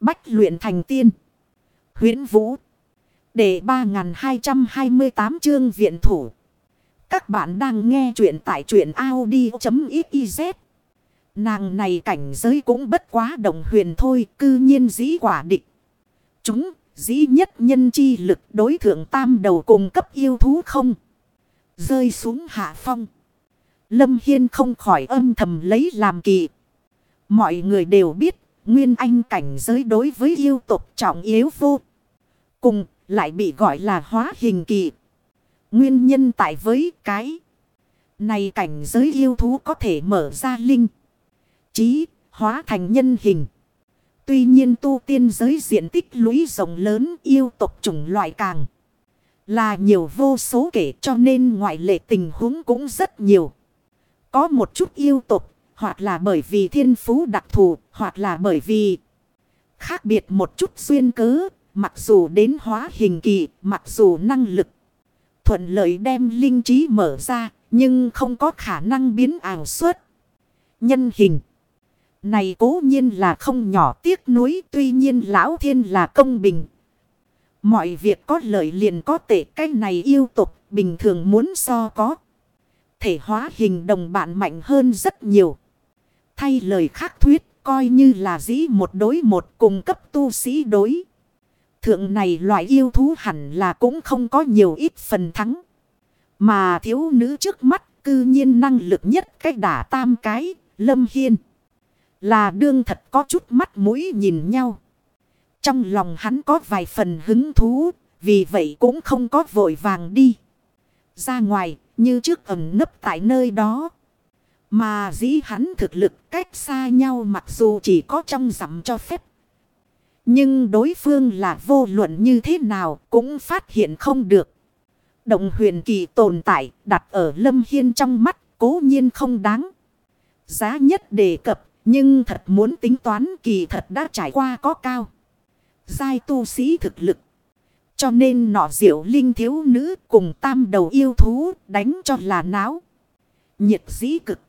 Bách luyện thành tiên. huyễn Vũ. Để 3228 chương viện thủ. Các bạn đang nghe truyện tại truyện Audi.xyz. Nàng này cảnh giới cũng bất quá động huyền thôi, cư nhiên dĩ quả địch. Chúng, dĩ nhất nhân chi lực đối thượng tam đầu cùng cấp yêu thú không. Rơi xuống hạ phong. Lâm Hiên không khỏi âm thầm lấy làm kỳ. Mọi người đều biết, nguyên anh cảnh giới đối với yêu tục trọng yếu vô. Cùng, lại bị gọi là hóa hình kỳ. Nguyên nhân tại với cái này cảnh giới yêu thú có thể mở ra linh. Chí, hóa thành nhân hình. Tuy nhiên tu tiên giới diện tích lũy rộng lớn yêu tộc chủng loại càng. Là nhiều vô số kể cho nên ngoại lệ tình huống cũng rất nhiều. Có một chút yêu tộc, hoặc là bởi vì thiên phú đặc thù, hoặc là bởi vì khác biệt một chút duyên cớ, mặc dù đến hóa hình kỳ, mặc dù năng lực thuận lợi đem linh trí mở ra, nhưng không có khả năng biến ảo suất. Nhân hình. Này cố nhiên là không nhỏ tiếc nuối, tuy nhiên lão thiên là công bình. Mọi việc có lợi liền có tệ cái này yêu tục bình thường muốn so có. Thể hóa hình đồng bạn mạnh hơn rất nhiều. Thay lời khác thuyết coi như là dĩ một đối một cùng cấp tu sĩ đối. Thượng này loại yêu thú hẳn là cũng không có nhiều ít phần thắng. Mà thiếu nữ trước mắt cư nhiên năng lực nhất cách đả tam cái, lâm hiên. Là đương thật có chút mắt mũi nhìn nhau. Trong lòng hắn có vài phần hứng thú, vì vậy cũng không có vội vàng đi. Ra ngoài, như trước ẩm nấp tại nơi đó. Mà dĩ hắn thực lực cách xa nhau mặc dù chỉ có trong dặm cho phép. Nhưng đối phương là vô luận như thế nào cũng phát hiện không được. Động huyền kỳ tồn tại đặt ở lâm hiên trong mắt cố nhiên không đáng. Giá nhất đề cập, nhưng thật muốn tính toán kỳ thật đã trải qua có cao. Giai tu sĩ thực lực. Cho nên nọ diệu linh thiếu nữ cùng tam đầu yêu thú đánh cho là náo. Nhiệt dĩ cực.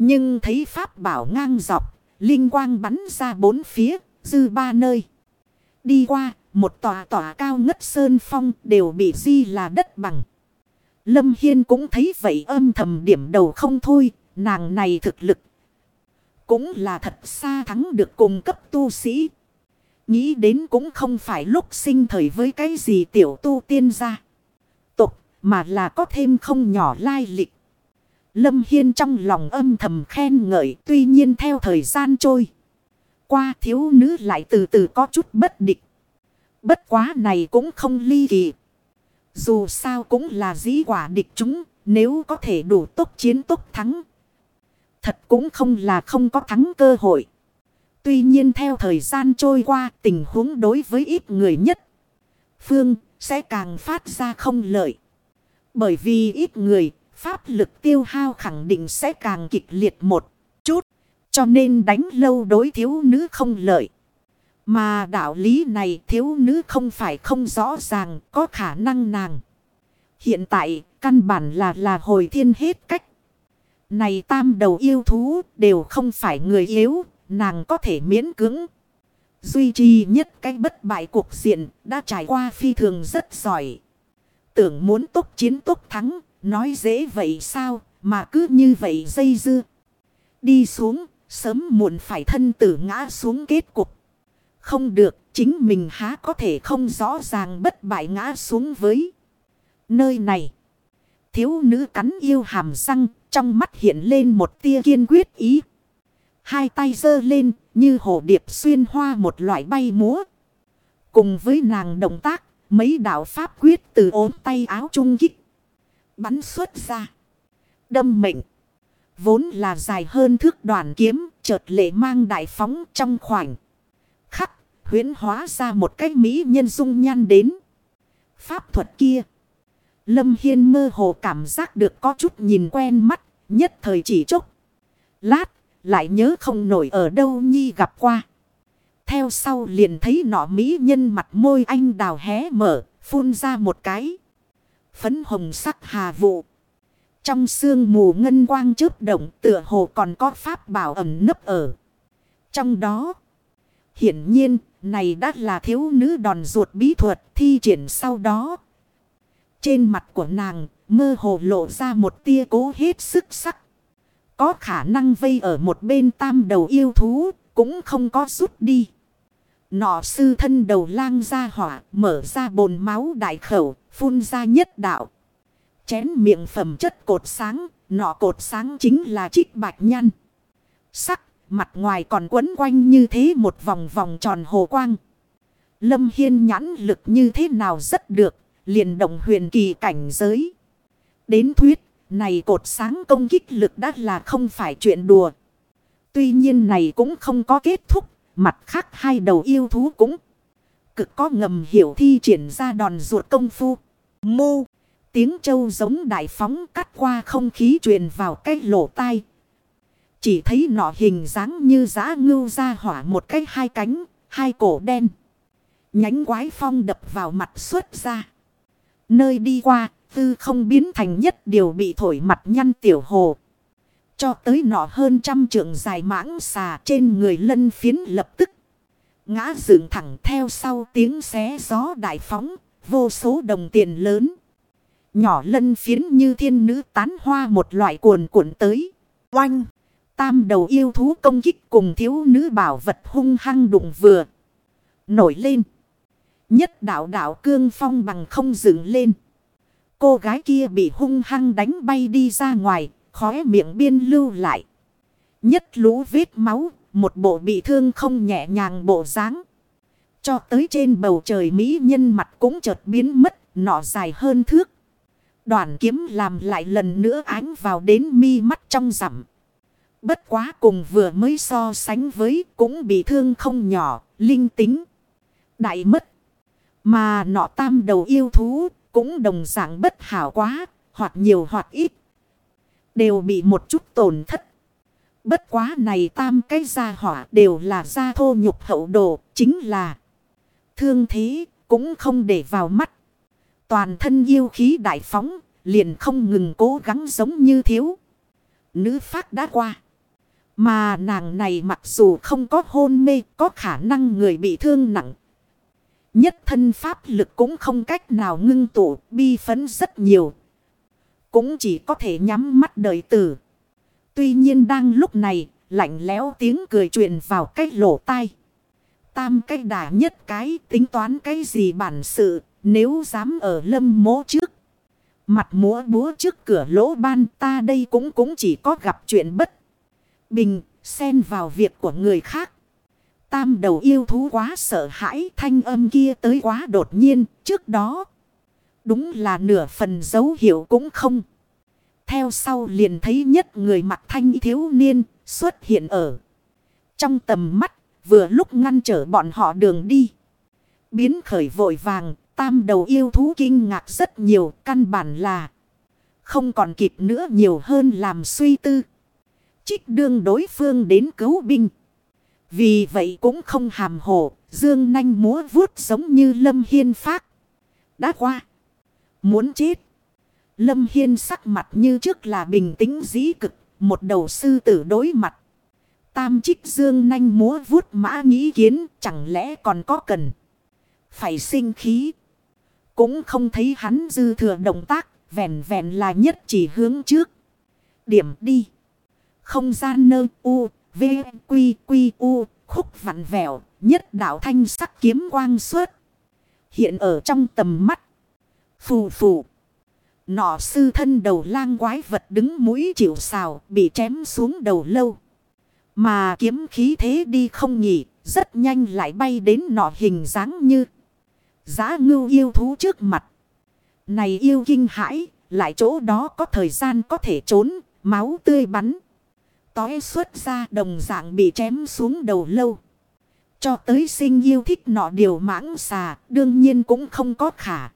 Nhưng thấy pháp bảo ngang dọc. Linh quang bắn ra bốn phía. Dư ba nơi. Đi qua. Một tòa tòa cao ngất sơn phong đều bị di là đất bằng. Lâm Hiên cũng thấy vậy âm thầm điểm đầu không thôi. Nàng này thực lực cũng là thật xa thắng được cùng cấp tu sĩ. Nghĩ đến cũng không phải lúc sinh thời với cái gì tiểu tu tiên ra. Tục mà là có thêm không nhỏ lai lịch. Lâm Hiên trong lòng âm thầm khen ngợi tuy nhiên theo thời gian trôi. Qua thiếu nữ lại từ từ có chút bất định. Bất quá này cũng không ly kỳ. Dù sao cũng là dĩ quả địch chúng nếu có thể đủ tốt chiến tốt thắng. Thật cũng không là không có thắng cơ hội. Tuy nhiên theo thời gian trôi qua tình huống đối với ít người nhất. Phương sẽ càng phát ra không lợi. Bởi vì ít người, pháp lực tiêu hao khẳng định sẽ càng kịch liệt một chút. Cho nên đánh lâu đối thiếu nữ không lợi. Mà đạo lý này thiếu nữ không phải không rõ ràng có khả năng nàng. Hiện tại căn bản là là hồi thiên hết cách. Này tam đầu yêu thú đều không phải người yếu, nàng có thể miễn cứng Duy trì nhất cái bất bại cuộc diện đã trải qua phi thường rất giỏi. Tưởng muốn tốt chiến tốt thắng, nói dễ vậy sao, mà cứ như vậy dây dưa. Đi xuống, sớm muộn phải thân tử ngã xuống kết cục. Không được, chính mình há có thể không rõ ràng bất bại ngã xuống với nơi này. Thiếu nữ cắn yêu hàm răng, trong mắt hiện lên một tia kiên quyết ý. Hai tay giơ lên như hồ điệp xuyên hoa một loại bay múa. Cùng với nàng động tác, mấy đạo pháp quyết từ ốm tay áo trung kích. Bắn xuất ra. Đâm mệnh. Vốn là dài hơn thước đoàn kiếm, chợt lệ mang đại phóng trong khoảnh. Khắc, huyến hóa ra một cái mỹ nhân dung nhan đến. Pháp thuật kia. Lâm Hiên mơ hồ cảm giác được có chút nhìn quen mắt, nhất thời chỉ chốc. Lát, lại nhớ không nổi ở đâu nhi gặp qua. Theo sau liền thấy nọ mỹ nhân mặt môi anh đào hé mở, phun ra một cái. Phấn hồng sắc hà vụ. Trong sương mù ngân quang chớp động tựa hồ còn có pháp bảo ẩm nấp ở. Trong đó, Hiển nhiên, này đã là thiếu nữ đòn ruột bí thuật thi triển sau đó. Trên mặt của nàng, mơ hồ lộ ra một tia cố hết sức sắc. Có khả năng vây ở một bên tam đầu yêu thú, cũng không có rút đi. Nọ sư thân đầu lang ra hỏa, mở ra bồn máu đại khẩu, phun ra nhất đạo. Chén miệng phẩm chất cột sáng, nọ cột sáng chính là trích bạch nhăn. Sắc, mặt ngoài còn quấn quanh như thế một vòng vòng tròn hồ quang. Lâm Hiên nhãn lực như thế nào rất được, liền động huyền kỳ cảnh giới. Đến thuyết, này cột sáng công kích lực đã là không phải chuyện đùa. Tuy nhiên này cũng không có kết thúc, mặt khác hai đầu yêu thú cũng cực có ngầm hiểu thi triển ra đòn ruột công phu. Mô, tiếng châu giống đại phóng cắt qua không khí truyền vào cái lỗ tai. Chỉ thấy nọ hình dáng như giã ngưu ra hỏa một cái hai cánh, hai cổ đen. Nhánh quái phong đập vào mặt xuất ra. Nơi đi qua, tư không biến thành nhất điều bị thổi mặt nhăn tiểu hồ. Cho tới nọ hơn trăm trượng dài mãng xà trên người lân phiến lập tức. Ngã dựng thẳng theo sau tiếng xé gió đại phóng, vô số đồng tiền lớn. Nhỏ lân phiến như thiên nữ tán hoa một loại cuồn cuộn tới. Oanh! Tam đầu yêu thú công kích cùng thiếu nữ bảo vật hung hăng đụng vừa. Nổi lên. Nhất đạo đạo cương phong bằng không dựng lên. Cô gái kia bị hung hăng đánh bay đi ra ngoài, khóe miệng biên lưu lại. Nhất lũ vết máu, một bộ bị thương không nhẹ nhàng bộ dáng Cho tới trên bầu trời Mỹ nhân mặt cũng chợt biến mất, nọ dài hơn thước. Đoàn kiếm làm lại lần nữa ánh vào đến mi mắt trong rằm. Bất quá cùng vừa mới so sánh với cũng bị thương không nhỏ, linh tính. Đại mất. Mà nọ tam đầu yêu thú cũng đồng dạng bất hảo quá, hoặc nhiều hoặc ít. Đều bị một chút tổn thất. Bất quá này tam cái gia hỏa đều là gia thô nhục hậu đồ, chính là thương thế, cũng không để vào mắt. Toàn thân yêu khí đại phóng, liền không ngừng cố gắng giống như thiếu. Nữ phát đã qua. Mà nàng này mặc dù không có hôn mê, có khả năng người bị thương nặng. Nhất thân pháp lực cũng không cách nào ngưng tụ, bi phấn rất nhiều. Cũng chỉ có thể nhắm mắt đợi tử. Tuy nhiên đang lúc này, lạnh lẽo tiếng cười truyền vào cái lỗ tai. Tam cái đà nhất cái tính toán cái gì bản sự, nếu dám ở lâm mố trước. Mặt múa búa trước cửa lỗ ban ta đây cũng cũng chỉ có gặp chuyện bất. Bình, xen vào việc của người khác. Tam đầu yêu thú quá sợ hãi thanh âm kia tới quá đột nhiên trước đó. Đúng là nửa phần dấu hiệu cũng không. Theo sau liền thấy nhất người mặt thanh thiếu niên xuất hiện ở. Trong tầm mắt vừa lúc ngăn trở bọn họ đường đi. Biến khởi vội vàng tam đầu yêu thú kinh ngạc rất nhiều căn bản là. Không còn kịp nữa nhiều hơn làm suy tư. Trích đương đối phương đến cứu binh. Vì vậy cũng không hàm hồ, dương nanh múa vuốt giống như lâm hiên phát. Đã qua. Muốn chết. Lâm hiên sắc mặt như trước là bình tĩnh dĩ cực, một đầu sư tử đối mặt. Tam trích dương nanh múa vuốt mã nghĩ kiến, chẳng lẽ còn có cần. Phải sinh khí. Cũng không thấy hắn dư thừa động tác, vẹn vẹn là nhất chỉ hướng trước. Điểm đi. Không gian nơ u, v, quy, quy, u, khúc vặn vẹo, nhất đạo thanh sắc kiếm quang suốt. Hiện ở trong tầm mắt. Phù phù. Nọ sư thân đầu lang quái vật đứng mũi chịu xào, bị chém xuống đầu lâu. Mà kiếm khí thế đi không nhỉ, rất nhanh lại bay đến nọ hình dáng như. Giá ngưu yêu thú trước mặt. Này yêu kinh hãi, lại chỗ đó có thời gian có thể trốn, máu tươi bắn. Tói xuất ra đồng dạng bị chém xuống đầu lâu. Cho tới sinh yêu thích nọ điều mãng xà, đương nhiên cũng không có khả.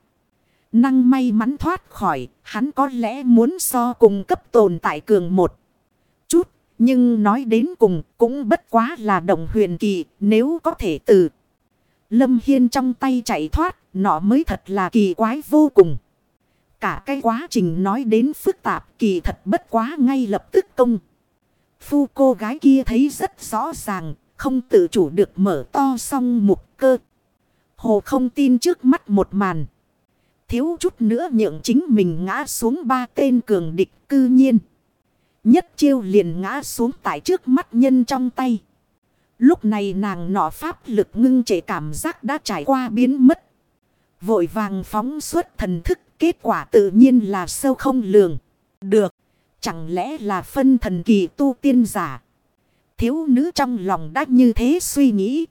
Năng may mắn thoát khỏi, hắn có lẽ muốn so cùng cấp tồn tại cường một chút. Nhưng nói đến cùng cũng bất quá là động huyền kỳ nếu có thể từ. Lâm Hiên trong tay chạy thoát, nọ mới thật là kỳ quái vô cùng. Cả cái quá trình nói đến phức tạp kỳ thật bất quá ngay lập tức công. Phu cô gái kia thấy rất rõ ràng, không tự chủ được mở to song mục cơ. Hồ không tin trước mắt một màn. Thiếu chút nữa nhượng chính mình ngã xuống ba tên cường địch cư nhiên. Nhất chiêu liền ngã xuống tại trước mắt nhân trong tay. Lúc này nàng nọ pháp lực ngưng trệ cảm giác đã trải qua biến mất. Vội vàng phóng suốt thần thức, kết quả tự nhiên là sâu không lường. Được. Chẳng lẽ là phân thần kỳ tu tiên giả. Thiếu nữ trong lòng đã như thế suy nghĩ.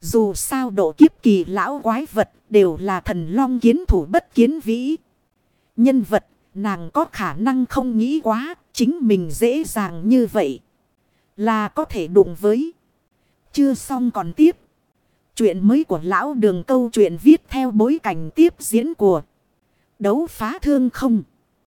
Dù sao độ kiếp kỳ lão quái vật đều là thần long kiến thủ bất kiến vĩ. Nhân vật, nàng có khả năng không nghĩ quá, chính mình dễ dàng như vậy. Là có thể đụng với. Chưa xong còn tiếp. Chuyện mới của lão đường câu chuyện viết theo bối cảnh tiếp diễn của đấu phá thương không.